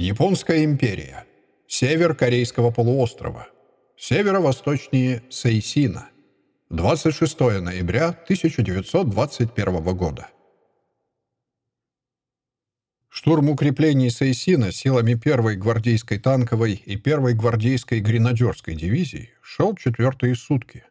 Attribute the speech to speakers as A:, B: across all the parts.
A: Японская империя. Север Корейского полуострова. Северо-восточнее Сейсина. 26 ноября 1921 года. Штурм укреплений Сейсина силами 1-й гвардейской танковой и 1-й гвардейской гренадерской дивизий шел четвертые сутки.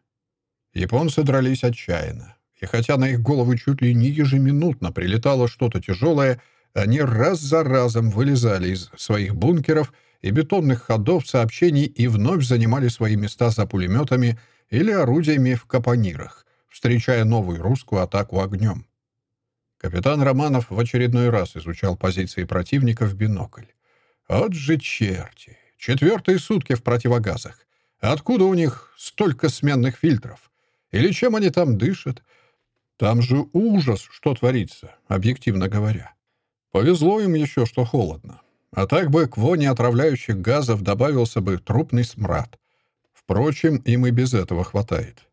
A: Японцы дрались отчаянно, и хотя на их головы чуть ли не ежеминутно прилетало что-то тяжелое, они раз за разом вылезали из своих бункеров и бетонных ходов сообщений и вновь занимали свои места за пулеметами или орудиями в капонирах, встречая новую русскую атаку огнем. Капитан Романов в очередной раз изучал позиции противника в бинокль. «От же черти! Четвертые сутки в противогазах. Откуда у них столько сменных фильтров? Или чем они там дышат? Там же ужас, что творится, объективно говоря. Повезло им еще, что холодно. А так бы к воне отравляющих газов добавился бы трупный смрад. Впрочем, им и без этого хватает.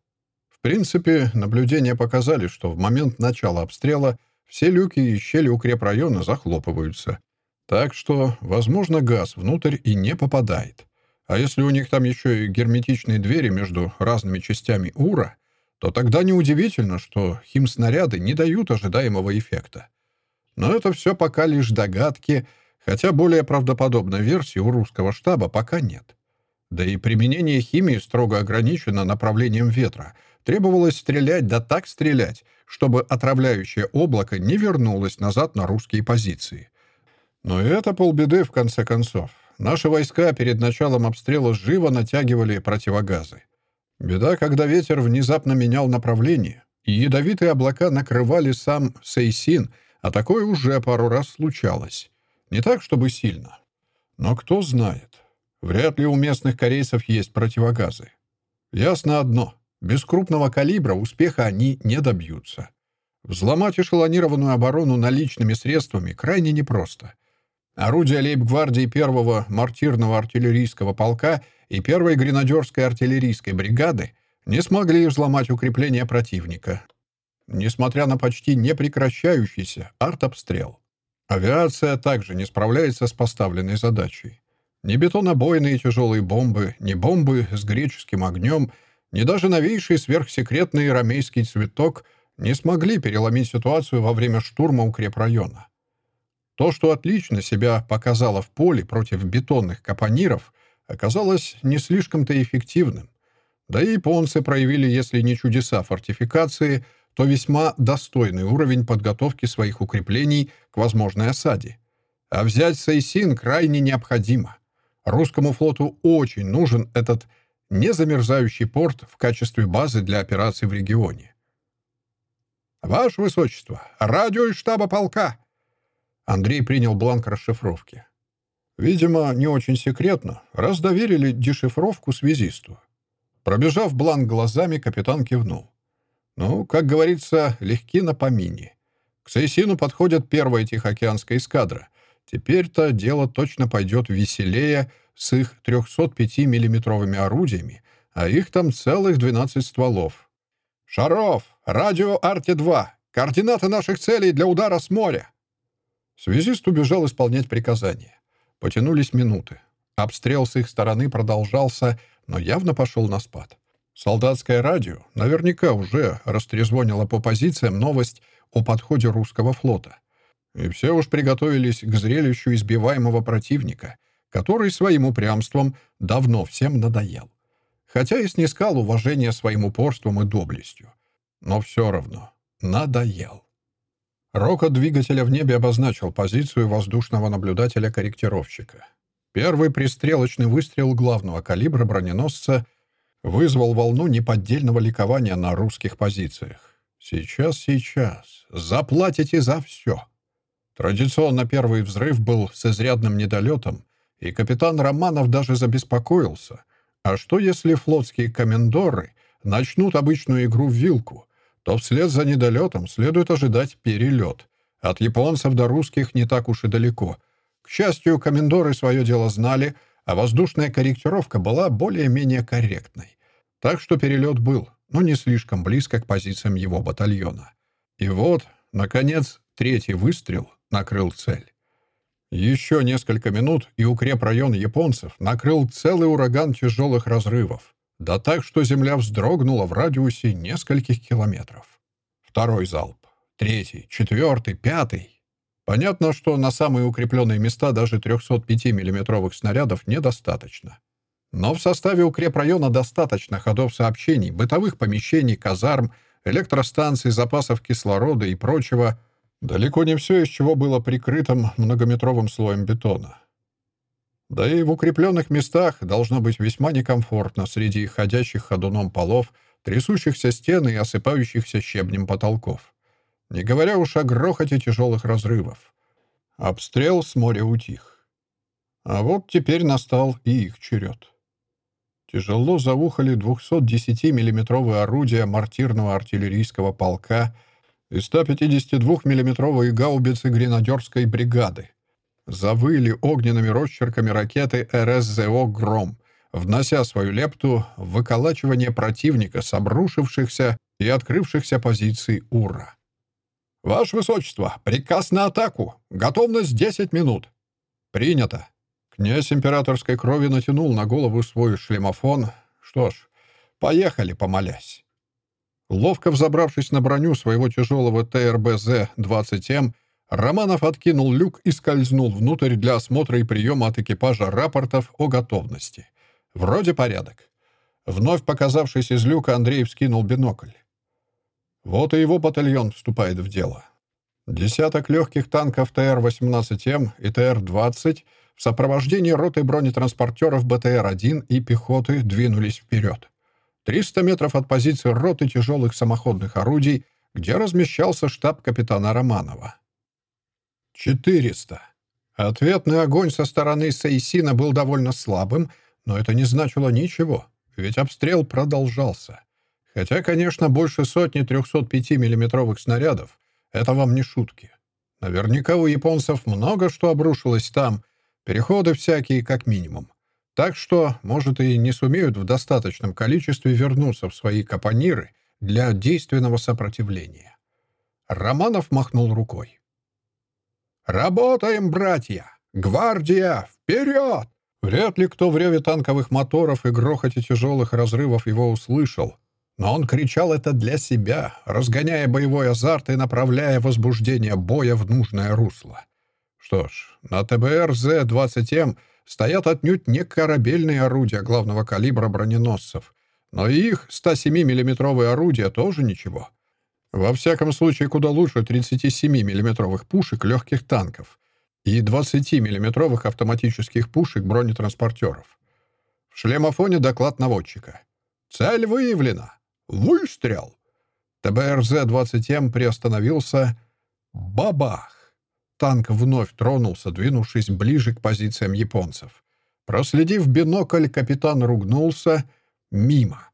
A: В принципе, наблюдения показали, что в момент начала обстрела все люки и щели укрепрайона захлопываются. Так что, возможно, газ внутрь и не попадает. А если у них там еще и герметичные двери между разными частями УРА, то тогда неудивительно, что химснаряды не дают ожидаемого эффекта. Но это все пока лишь догадки, хотя более правдоподобной версии у русского штаба пока нет. Да и применение химии строго ограничено направлением ветра. Требовалось стрелять, да так стрелять, чтобы отравляющее облако не вернулось назад на русские позиции. Но это полбеды в конце концов. Наши войска перед началом обстрела живо натягивали противогазы. Беда, когда ветер внезапно менял направление, и ядовитые облака накрывали сам Сейсин — а такое уже пару раз случалось. Не так, чтобы сильно. Но кто знает. Вряд ли у местных корейцев есть противогазы. Ясно одно. Без крупного калибра успеха они не добьются. Взломать эшелонированную оборону наличными средствами крайне непросто. Орудия лейб-гвардии первого мортирного артиллерийского полка и первой гренадерской артиллерийской бригады не смогли взломать укрепления противника, несмотря на почти непрекращающийся артобстрел. Авиация также не справляется с поставленной задачей. Ни бетонобойные тяжелые бомбы, ни бомбы с греческим огнем, ни даже новейший сверхсекретный рамейский цветок не смогли переломить ситуацию во время штурма укрепрайона. То, что отлично себя показало в поле против бетонных капониров, оказалось не слишком-то эффективным. Да и японцы проявили, если не чудеса фортификации – то весьма достойный уровень подготовки своих укреплений к возможной осаде. А взять Сейсин крайне необходимо. Русскому флоту очень нужен этот незамерзающий порт в качестве базы для операций в регионе. «Ваше Высочество, радио из штаба полка!» Андрей принял бланк расшифровки. Видимо, не очень секретно, раз доверили дешифровку связисту. Пробежав бланк глазами, капитан кивнул. Ну, как говорится, легки на помине. К Сейсину подходит первая Тихоокеанская эскадра. Теперь-то дело точно пойдет веселее с их 305 миллиметровыми орудиями, а их там целых 12 стволов. «Шаров! Радио Арте-2! Координаты наших целей для удара с моря!» Связист убежал исполнять приказания. Потянулись минуты. Обстрел с их стороны продолжался, но явно пошел на спад. Солдатское радио наверняка уже растрезвонило по позициям новость о подходе русского флота. И все уж приготовились к зрелищу избиваемого противника, который своим упрямством давно всем надоел. Хотя и снискал уважение своим упорством и доблестью. Но все равно надоел. Рокот двигателя в небе обозначил позицию воздушного наблюдателя-корректировщика. Первый пристрелочный выстрел главного калибра броненосца — вызвал волну неподдельного ликования на русских позициях. «Сейчас, сейчас. Заплатите за все». Традиционно первый взрыв был с изрядным недолетом, и капитан Романов даже забеспокоился. А что, если флотские комендоры начнут обычную игру в вилку, то вслед за недолетом следует ожидать перелет. От японцев до русских не так уж и далеко. К счастью, комендоры свое дело знали — а воздушная корректировка была более-менее корректной. Так что перелет был, но не слишком близко к позициям его батальона. И вот, наконец, третий выстрел накрыл цель. Еще несколько минут, и укрепрайон японцев накрыл целый ураган тяжелых разрывов. Да так, что земля вздрогнула в радиусе нескольких километров. Второй залп. Третий, четвертый, пятый. Понятно, что на самые укрепленные места даже 305 миллиметровых снарядов недостаточно. Но в составе укрепрайона достаточно ходов сообщений, бытовых помещений, казарм, электростанций, запасов кислорода и прочего. Далеко не все, из чего было прикрытым многометровым слоем бетона. Да и в укрепленных местах должно быть весьма некомфортно среди ходящих ходуном полов, трясущихся стен и осыпающихся щебнем потолков. Не говоря уж о грохоте тяжелых разрывов. Обстрел с моря утих. А вот теперь настал и их черед. Тяжело заухали 210 миллиметровые орудия мортирного артиллерийского полка и 152 миллиметровые гаубицы гренадерской бригады. Завыли огненными росчерками ракеты РСЗО «Гром», внося свою лепту в выколачивание противника с обрушившихся и открывшихся позиций «Ура». «Ваше Высочество, приказ на атаку! Готовность 10 минут!» «Принято!» Князь императорской крови натянул на голову свой шлемофон. Что ж, поехали, помолясь. Ловко взобравшись на броню своего тяжелого ТРБЗ-20М, Романов откинул люк и скользнул внутрь для осмотра и приема от экипажа рапортов о готовности. Вроде порядок. Вновь показавшись из люка, Андрей вскинул бинокль. Вот и его батальон вступает в дело. Десяток легких танков ТР-18М и ТР-20 в сопровождении роты бронетранспортеров БТР-1 и пехоты двинулись вперед. 300 метров от позиции роты тяжелых самоходных орудий, где размещался штаб капитана Романова. 400. Ответный огонь со стороны Сейсина был довольно слабым, но это не значило ничего, ведь обстрел продолжался. Хотя, конечно, больше сотни 305 миллиметровых снарядов — это вам не шутки. Наверняка у японцев много что обрушилось там, Переходы всякие, как минимум. Так что, может, и не сумеют в достаточном количестве вернуться в свои капониры для действенного сопротивления. Романов махнул рукой. «Работаем, братья! Гвардия, вперед!» Вряд ли кто в реве танковых моторов и грохоте тяжелых разрывов его услышал. Но он кричал это для себя, разгоняя боевой азарт и направляя возбуждение боя в нужное русло. Что ж, на ТБР-З-20М стоят отнюдь не корабельные орудия главного калибра броненосцев, но и их 107 миллиметровые орудия тоже ничего. Во всяком случае, куда лучше 37 миллиметровых пушек легких танков и 20 миллиметровых автоматических пушек бронетранспортеров. В шлемофоне доклад наводчика. «Цель выявлена! Выстрел!» ТБРЗ-20М приостановился. Бабах! Танк вновь тронулся, двинувшись ближе к позициям японцев. Проследив бинокль, капитан ругнулся. Мимо.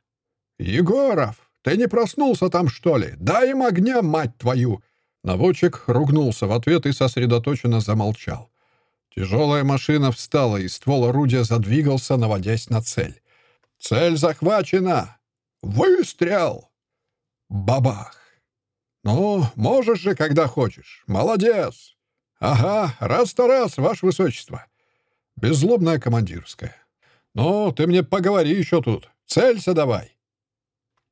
A: «Егоров, ты не проснулся там, что ли? Дай им огня, мать твою!» Наводчик ругнулся в ответ и сосредоточенно замолчал. Тяжелая машина встала, и ствол орудия задвигался, наводясь на цель. «Цель захвачена! Выстрел!» Бабах! «Ну, можешь же, когда хочешь. Молодец! «Ага, раз-то раз, ваше высочество». Беззлобная командирская. «Ну, ты мне поговори еще тут. Целься давай».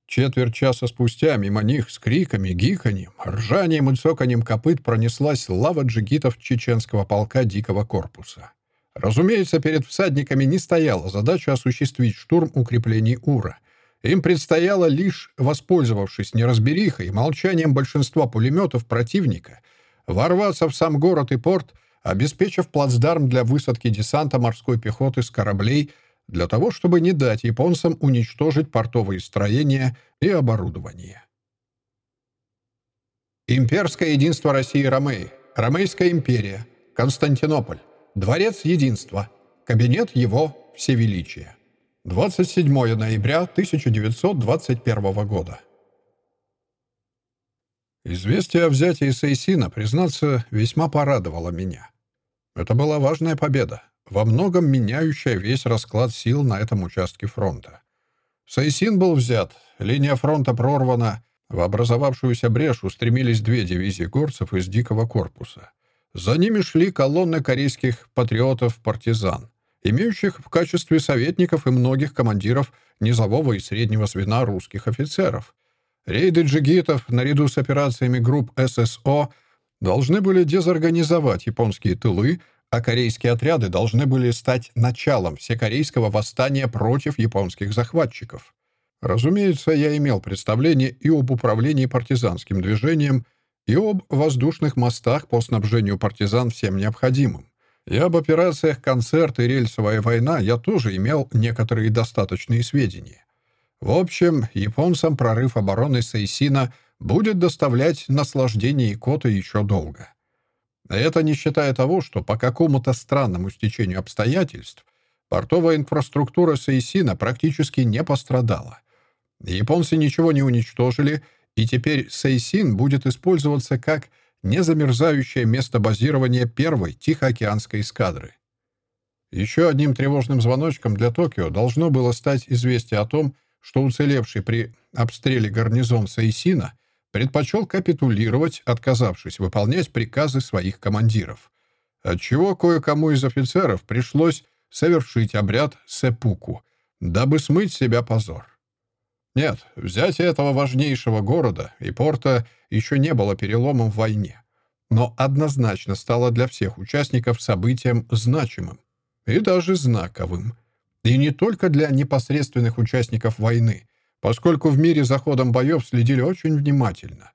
A: Четверть часа спустя мимо них с криками, гиканьем, ржанием и цоканьем копыт пронеслась лава джигитов чеченского полка дикого корпуса. Разумеется, перед всадниками не стояла задача осуществить штурм укреплений Ура. Им предстояло лишь, воспользовавшись неразберихой и молчанием большинства пулеметов противника, ворваться в сам город и порт, обеспечив плацдарм для высадки десанта морской пехоты с кораблей для того, чтобы не дать японцам уничтожить портовые строения и оборудование. Имперское единство России Ромеи, Ромейская империя, Константинополь, Дворец Единства, Кабинет его Всевеличия. 27 ноября 1921 года. Известие о взятии Сейсина, признаться, весьма порадовало меня. Это была важная победа, во многом меняющая весь расклад сил на этом участке фронта. Сейсин был взят, линия фронта прорвана, в образовавшуюся брешь устремились две дивизии горцев из дикого корпуса. За ними шли колонны корейских патриотов-партизан, имеющих в качестве советников и многих командиров низового и среднего звена русских офицеров. Рейды джигитов наряду с операциями групп ССО должны были дезорганизовать японские тылы, а корейские отряды должны были стать началом всекорейского восстания против японских захватчиков. Разумеется, я имел представление и об управлении партизанским движением, и об воздушных мостах по снабжению партизан всем необходимым. И об операциях «Концерт» и «Рельсовая война» я тоже имел некоторые достаточные сведения. В общем, японцам прорыв обороны Сейсина будет доставлять наслаждение Икота еще долго. Это не считая того, что по какому-то странному стечению обстоятельств портовая инфраструктура Сейсина практически не пострадала. Японцы ничего не уничтожили, и теперь Сейсин будет использоваться как незамерзающее место базирования первой Тихоокеанской эскадры. Еще одним тревожным звоночком для Токио должно было стать известие о том, что уцелевший при обстреле гарнизон Сейсина предпочел капитулировать, отказавшись выполнять приказы своих командиров, отчего кое-кому из офицеров пришлось совершить обряд сепуку, дабы смыть себя позор. Нет, взятие этого важнейшего города и порта еще не было переломом в войне, но однозначно стало для всех участников событием значимым и даже знаковым. И не только для непосредственных участников войны, поскольку в мире за ходом боев следили очень внимательно.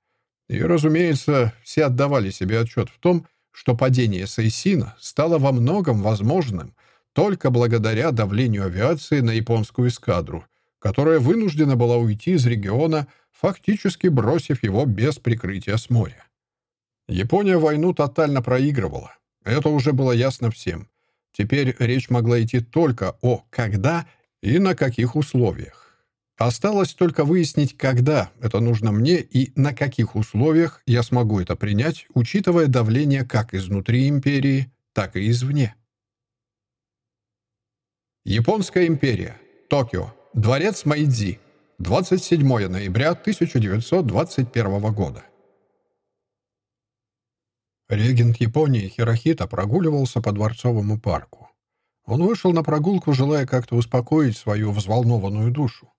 A: И, разумеется, все отдавали себе отчет в том, что падение Сейсина стало во многом возможным только благодаря давлению авиации на японскую эскадру — которая вынуждена была уйти из региона, фактически бросив его без прикрытия с моря. Япония войну тотально проигрывала. Это уже было ясно всем. Теперь речь могла идти только о «когда» и на каких условиях. Осталось только выяснить, когда это нужно мне и на каких условиях я смогу это принять, учитывая давление как изнутри империи, так и извне. Японская империя. Токио. Дворец Майдзи. 27 ноября 1921 года. Регент Японии Хирохита прогуливался по Дворцовому парку. Он вышел на прогулку, желая как-то успокоить свою взволнованную душу.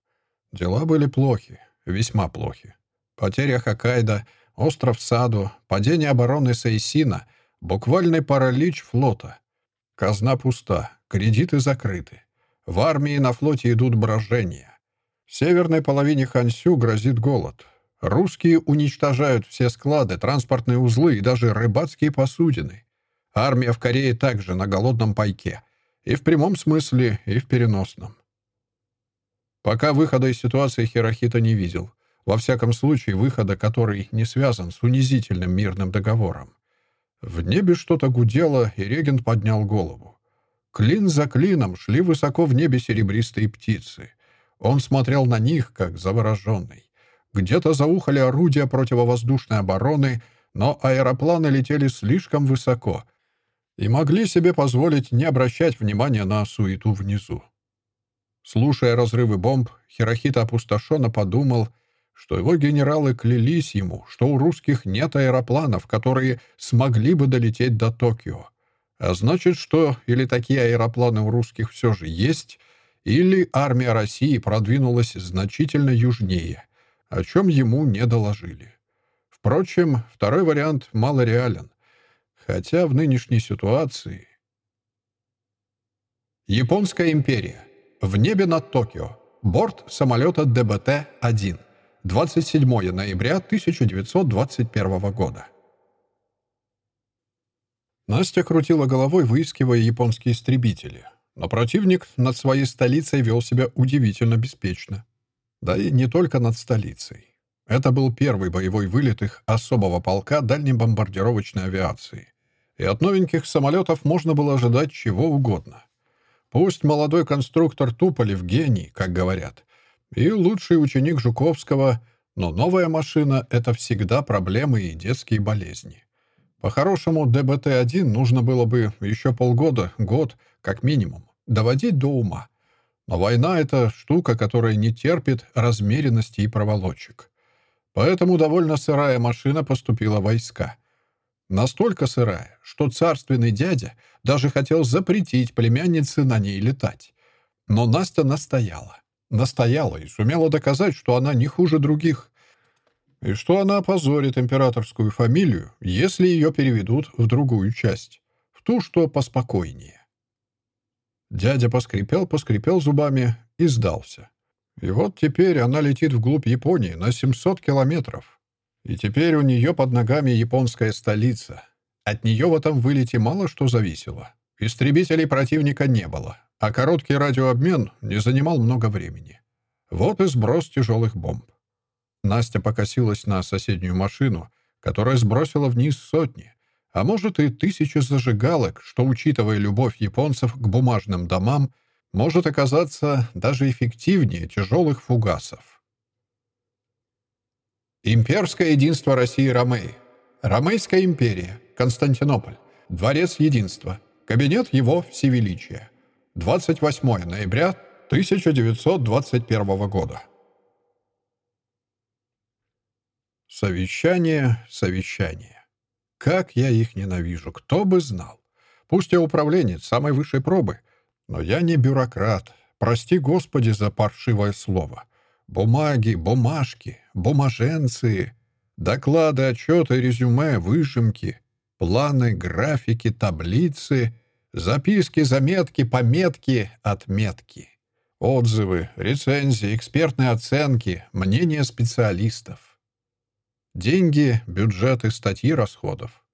A: Дела были плохи, весьма плохи. Потеря Хоккайдо, остров Саду, падение обороны Сейсина, буквальный паралич флота. Казна пуста, кредиты закрыты. В армии и на флоте идут брожения. В северной половине Хансю грозит голод. Русские уничтожают все склады, транспортные узлы и даже рыбацкие посудины. Армия в Корее также на голодном пайке. И в прямом смысле, и в переносном. Пока выхода из ситуации Хирохита не видел. Во всяком случае, выхода, который не связан с унизительным мирным договором. В небе что-то гудело, и регент поднял голову. Клин за клином шли высоко в небе серебристые птицы. Он смотрел на них, как завороженный. Где-то заухали орудия противовоздушной обороны, но аэропланы летели слишком высоко и могли себе позволить не обращать внимания на суету внизу. Слушая разрывы бомб, Хирохита опустошенно подумал, что его генералы клялись ему, что у русских нет аэропланов, которые смогли бы долететь до Токио. А значит, что или такие аэропланы у русских все же есть, или армия России продвинулась значительно южнее, о чем ему не доложили. Впрочем, второй вариант мало реален, хотя в нынешней ситуации... Японская империя. В небе над Токио. Борт самолета ДБТ-1. 27 ноября 1921 года. Настя крутила головой, выискивая японские истребители. Но противник над своей столицей вел себя удивительно беспечно. Да и не только над столицей. Это был первый боевой вылет их особого полка дальней бомбардировочной авиации. И от новеньких самолетов можно было ожидать чего угодно. Пусть молодой конструктор Туполев гений, как говорят, и лучший ученик Жуковского, но новая машина — это всегда проблемы и детские болезни. По-хорошему, ДБТ-1 нужно было бы еще полгода, год, как минимум, доводить до ума. Но война — это штука, которая не терпит размеренности и проволочек. Поэтому довольно сырая машина поступила в войска. Настолько сырая, что царственный дядя даже хотел запретить племяннице на ней летать. Но Настя настояла. Настояла и сумела доказать, что она не хуже других. И что она опозорит императорскую фамилию, если ее переведут в другую часть. В ту, что поспокойнее. Дядя поскрипел, поскрипел зубами и сдался. И вот теперь она летит вглубь Японии на 700 километров. И теперь у нее под ногами японская столица. От нее в этом вылете мало что зависело. Истребителей противника не было, а короткий радиообмен не занимал много времени. Вот и сброс тяжелых бомб. Настя покосилась на соседнюю машину, которая сбросила вниз сотни, а может и тысячи зажигалок, что, учитывая любовь японцев к бумажным домам, может оказаться даже эффективнее тяжелых фугасов. Имперское единство России Ромеи. Ромейская империя. Константинополь. Дворец единства. Кабинет его всевеличия. 28 ноября 1921 года. Совещание, совещание. Как я их ненавижу, кто бы знал. Пусть я управленец самой высшей пробы, но я не бюрократ. Прости, Господи, за паршивое слово. Бумаги, бумажки, бумаженцы, доклады, отчеты, резюме, выжимки, планы, графики, таблицы, записки, заметки, пометки, отметки, отзывы, рецензии, экспертные оценки, мнения специалистов. Деньги, бюджеты, статьи расходов.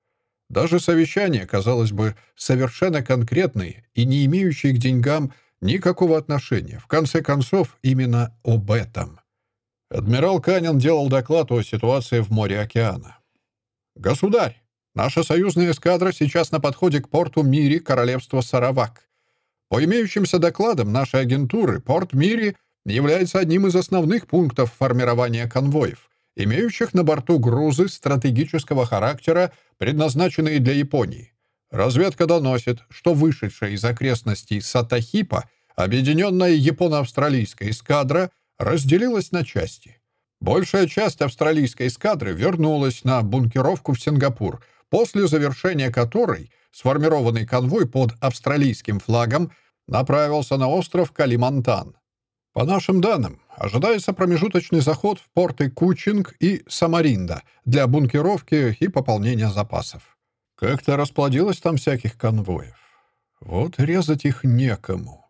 A: Даже совещания, казалось бы, совершенно конкретные и не имеющие к деньгам никакого отношения. В конце концов, именно об этом. Адмирал Канин делал доклад о ситуации в море океана. «Государь, наша союзная эскадра сейчас на подходе к порту Мири королевства Саравак. По имеющимся докладам нашей агентуры, порт Мири является одним из основных пунктов формирования конвоев, имеющих на борту грузы стратегического характера, предназначенные для Японии. Разведка доносит, что вышедшая из окрестностей Сатахипа объединенная японо-австралийская эскадра разделилась на части. Большая часть австралийской эскадры вернулась на бункеровку в Сингапур, после завершения которой сформированный конвой под австралийским флагом направился на остров Калимантан. По нашим данным, ожидается промежуточный заход в порты Кучинг и Самаринда для бункеровки и пополнения запасов. Как-то расплодилось там всяких конвоев. Вот резать их некому.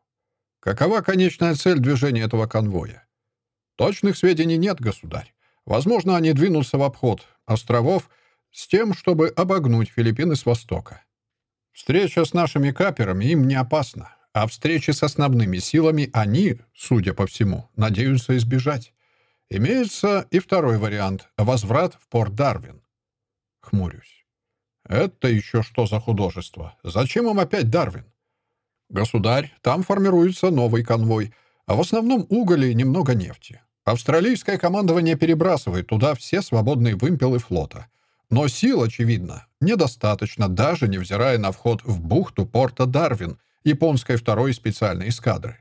A: Какова конечная цель движения этого конвоя? Точных сведений нет, государь. Возможно, они двинутся в обход островов с тем, чтобы обогнуть Филиппины с востока. Встреча с нашими каперами им не опасна, а встречи с основными силами они, судя по всему, надеются избежать. Имеется и второй вариант — возврат в порт Дарвин. Хмурюсь. Это еще что за художество? Зачем им опять Дарвин? Государь, там формируется новый конвой, а в основном уголь и немного нефти. Австралийское командование перебрасывает туда все свободные вымпелы флота. Но сил, очевидно, недостаточно, даже невзирая на вход в бухту порта Дарвин японской второй специальной эскадры.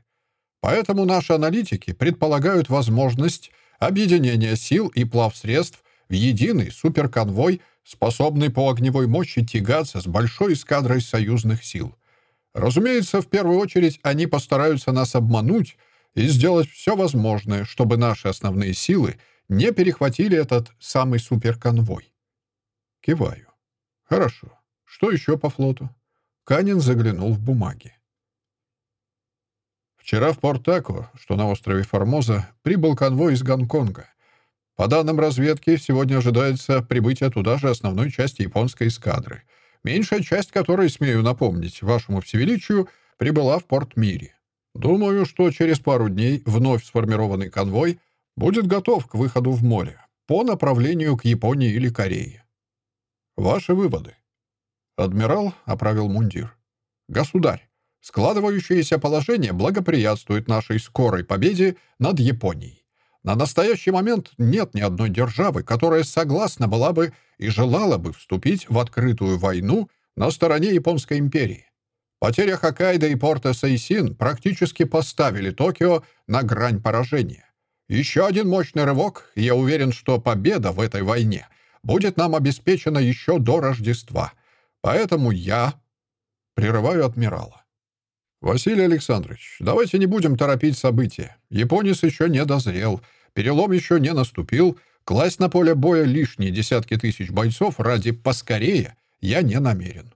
A: Поэтому наши аналитики предполагают возможность объединения сил и плавсредств в единый суперконвой, способный по огневой мощи тягаться с большой эскадрой союзных сил. Разумеется, в первую очередь они постараются нас обмануть и сделать все возможное, чтобы наши основные силы не перехватили этот самый суперконвой. Киваю. Хорошо. Что еще по флоту? Канин заглянул в бумаги. Вчера в Порт-Тако, что на острове Формоза, прибыл конвой из Гонконга. По данным разведки, сегодня ожидается прибытие туда же основной части японской эскадры, меньшая часть которой, смею напомнить, вашему всевеличию, прибыла в порт Мири. Думаю, что через пару дней вновь сформированный конвой будет готов к выходу в море по направлению к Японии или Корее. Ваши выводы. Адмирал оправил мундир. «Государь, складывающееся положение благоприятствует нашей скорой победе над Японией. На настоящий момент нет ни одной державы, которая согласна была бы и желала бы вступить в открытую войну на стороне Японской империи. Потеря Хоккайдо и порта Сейсин практически поставили Токио на грань поражения. Еще один мощный рывок, и я уверен, что победа в этой войне будет нам обеспечена еще до Рождества. Поэтому я...» Прерываю адмирала. «Василий Александрович, давайте не будем торопить события. Японец еще не дозрел, перелом еще не наступил. Класть на поле боя лишние десятки тысяч бойцов ради поскорее я не намерен.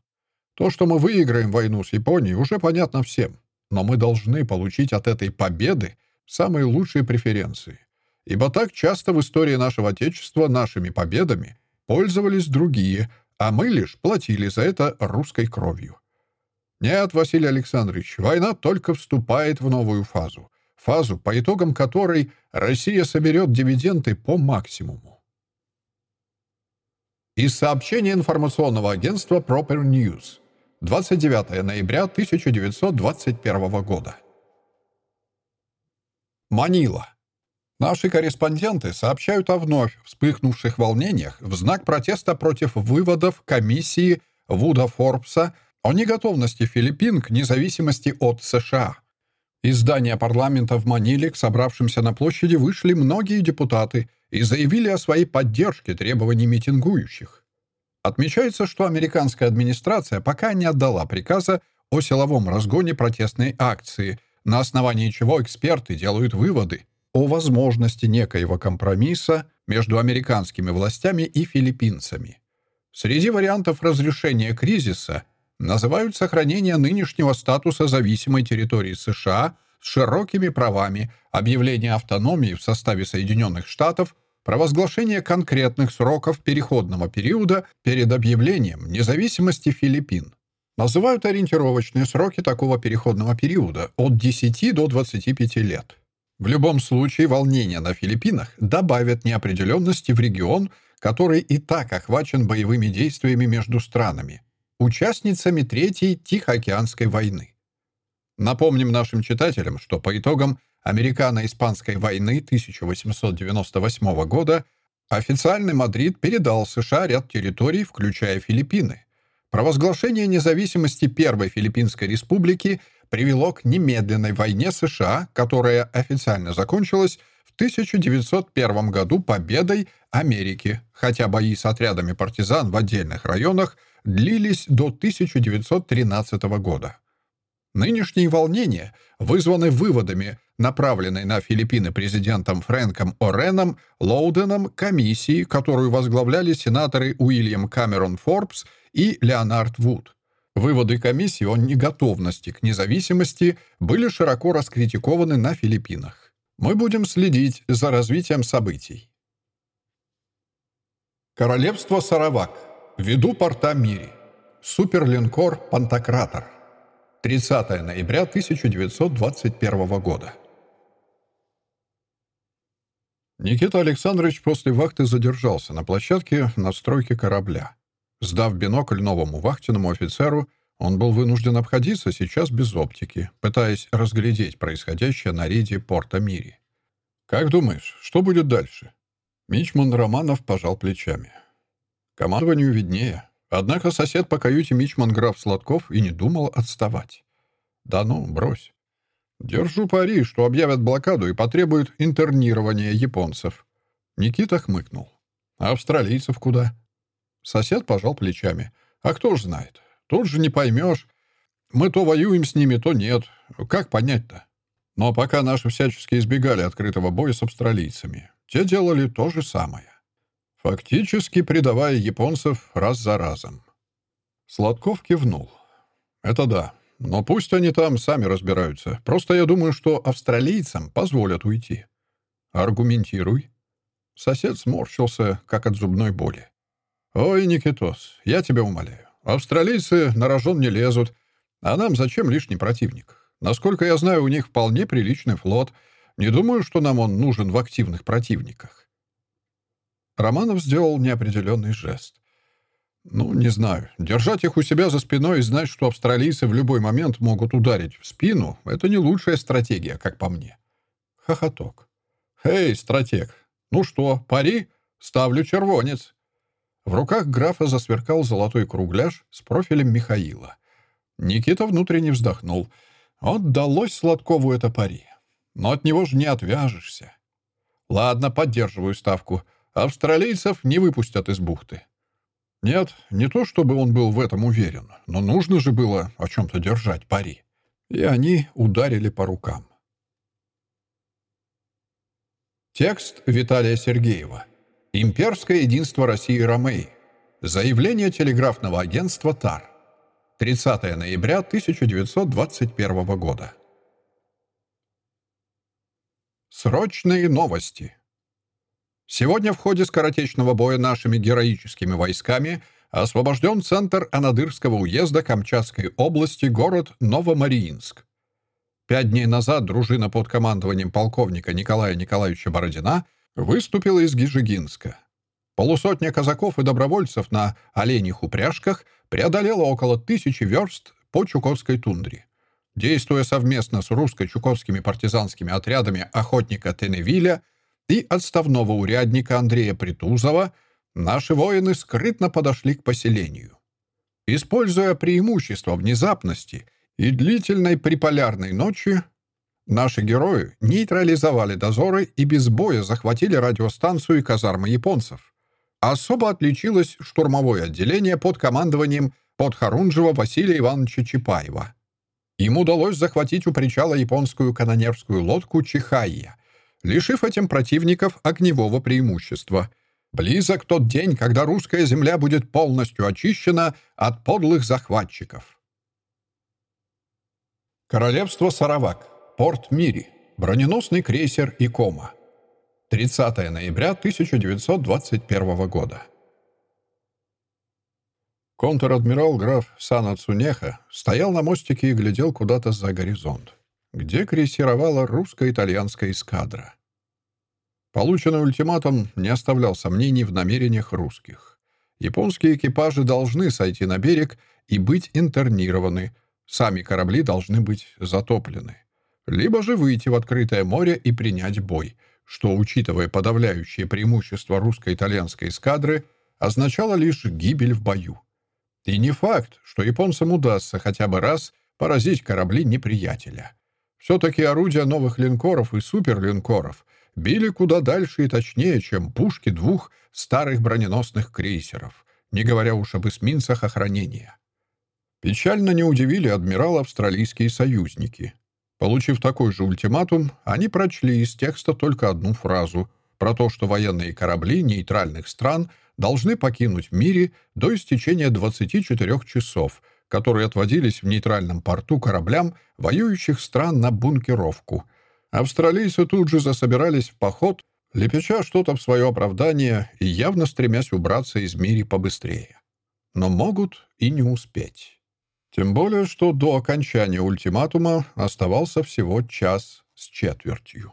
A: То, что мы выиграем войну с Японией, уже понятно всем. Но мы должны получить от этой победы самые лучшие преференции. Ибо так часто в истории нашего Отечества нашими победами пользовались другие, а мы лишь платили за это русской кровью. Нет, Василий Александрович, война только вступает в новую фазу. Фазу, по итогам которой Россия соберет дивиденды по максимуму. Из сообщения информационного агентства Proper News. 29 ноября 1921 года. Манила. Наши корреспонденты сообщают о вновь вспыхнувших волнениях в знак протеста против выводов комиссии Вуда Форбса о неготовности Филиппин к независимости от США. Из здания парламента в Маниле к собравшимся на площади вышли многие депутаты и заявили о своей поддержке требований митингующих. Отмечается, что американская администрация пока не отдала приказа о силовом разгоне протестной акции, на основании чего эксперты делают выводы о возможности некоего компромисса между американскими властями и филиппинцами. Среди вариантов разрешения кризиса – называют сохранение нынешнего статуса зависимой территории США с широкими правами, объявление автономии в составе Соединенных Штатов, провозглашение конкретных сроков переходного периода перед объявлением независимости Филиппин. Называют ориентировочные сроки такого переходного периода от 10 до 25 лет. В любом случае волнения на Филиппинах добавят неопределенности в регион, который и так охвачен боевыми действиями между странами – участницами Третьей Тихоокеанской войны. Напомним нашим читателям, что по итогам Американо-Испанской войны 1898 года официальный Мадрид передал США ряд территорий, включая Филиппины. Провозглашение независимости Первой Филиппинской республики привело к немедленной войне США, которая официально закончилась в 1901 году победой Америки, хотя бои с отрядами партизан в отдельных районах – длились до 1913 года. Нынешние волнения вызваны выводами, направленной на Филиппины президентом Фрэнком О'Реном Лоуденом комиссии, которую возглавляли сенаторы Уильям Камерон Форбс и Леонард Вуд. Выводы комиссии о неготовности к независимости были широко раскритикованы на Филиппинах. Мы будем следить за развитием событий. Королевство Саравак – Ввиду порта Мири. Суперлинкор «Пантократор». 30 ноября 1921 года. Никита Александрович после вахты задержался на площадке настройки корабля. Сдав бинокль новому вахтенному офицеру, он был вынужден обходиться сейчас без оптики, пытаясь разглядеть происходящее на рейде порта Мири. «Как думаешь, что будет дальше?» Мичман Романов пожал плечами. Командованию виднее. Однако сосед по каюте Мичман граф Сладков и не думал отставать. Да ну, брось. Держу пари, что объявят блокаду и потребуют интернирования японцев. Никита хмыкнул. А австралийцев куда? Сосед пожал плечами. А кто ж знает? Тут же не поймешь. Мы то воюем с ними, то нет. Как понять-то? Но пока наши всячески избегали открытого боя с австралийцами, те делали то же самое фактически предавая японцев раз за разом. Сладков кивнул. «Это да. Но пусть они там сами разбираются. Просто я думаю, что австралийцам позволят уйти». «Аргументируй». Сосед сморщился, как от зубной боли. «Ой, Никитос, я тебя умоляю. Австралийцы на рожон не лезут. А нам зачем лишний противник? Насколько я знаю, у них вполне приличный флот. Не думаю, что нам он нужен в активных противниках. Романов сделал неопределенный жест. «Ну, не знаю. Держать их у себя за спиной и знать, что австралийцы в любой момент могут ударить в спину — это не лучшая стратегия, как по мне». Хохоток. «Эй, стратег! Ну что, пари? Ставлю червонец!» В руках графа засверкал золотой кругляш с профилем Михаила. Никита внутренне вздохнул. Отдалось Сладкову это пари. Но от него же не отвяжешься. «Ладно, поддерживаю ставку. Австралийцев не выпустят из бухты. Нет, не то чтобы он был в этом уверен, но нужно же было о чем-то держать пари. И они ударили по рукам. Текст Виталия Сергеева. Имперское единство России и Ромеи. Заявление телеграфного агентства ТАР. 30 ноября 1921 года. Срочные новости. Сегодня в ходе скоротечного боя нашими героическими войсками освобожден центр Анадырского уезда Камчатской области, город Новомариинск. Пять дней назад дружина под командованием полковника Николая Николаевича Бородина выступила из Гижигинска. Полусотня казаков и добровольцев на оленях упряжках преодолела около тысячи верст по Чукотской тундре. Действуя совместно с русско-чукотскими партизанскими отрядами охотника Теневиля и отставного урядника Андрея Притузова, наши воины скрытно подошли к поселению. Используя преимущество внезапности – и длительной приполярной ночи наши герои нейтрализовали дозоры и без боя захватили радиостанцию и казармы японцев. Особо отличилось штурмовое отделение под командованием подхорунжего Василия Ивановича Чапаева. Им удалось захватить у причала японскую канонерскую лодку «Чихайя», лишив этим противников огневого преимущества. Близок тот день, когда русская земля будет полностью очищена от подлых захватчиков. Королевство Саравак. Порт Мири. Броненосный крейсер Икома. 30 ноября 1921 года. Контр-адмирал граф Сана Цунеха стоял на мостике и глядел куда-то за горизонт, где крейсировала русско-итальянская эскадра. Полученный ультиматум не оставлял сомнений в намерениях русских. Японские экипажи должны сойти на берег и быть интернированы – Сами корабли должны быть затоплены. Либо же выйти в открытое море и принять бой, что, учитывая подавляющее преимущество русско-итальянской эскадры, означало лишь гибель в бою. И не факт, что японцам удастся хотя бы раз поразить корабли неприятеля. Все-таки орудия новых линкоров и суперлинкоров били куда дальше и точнее, чем пушки двух старых броненосных крейсеров, не говоря уж об эсминцах охранения. Печально не удивили адмирала австралийские союзники. Получив такой же ультиматум, они прочли из текста только одну фразу про то, что военные корабли нейтральных стран должны покинуть мире до истечения 24 часов, которые отводились в нейтральном порту кораблям воюющих стран на бункеровку. Австралийцы тут же засобирались в поход, лепеча что-то в свое оправдание и явно стремясь убраться из мира побыстрее. Но могут и не успеть. Тем более, что до окончания ультиматума оставался всего час с четвертью.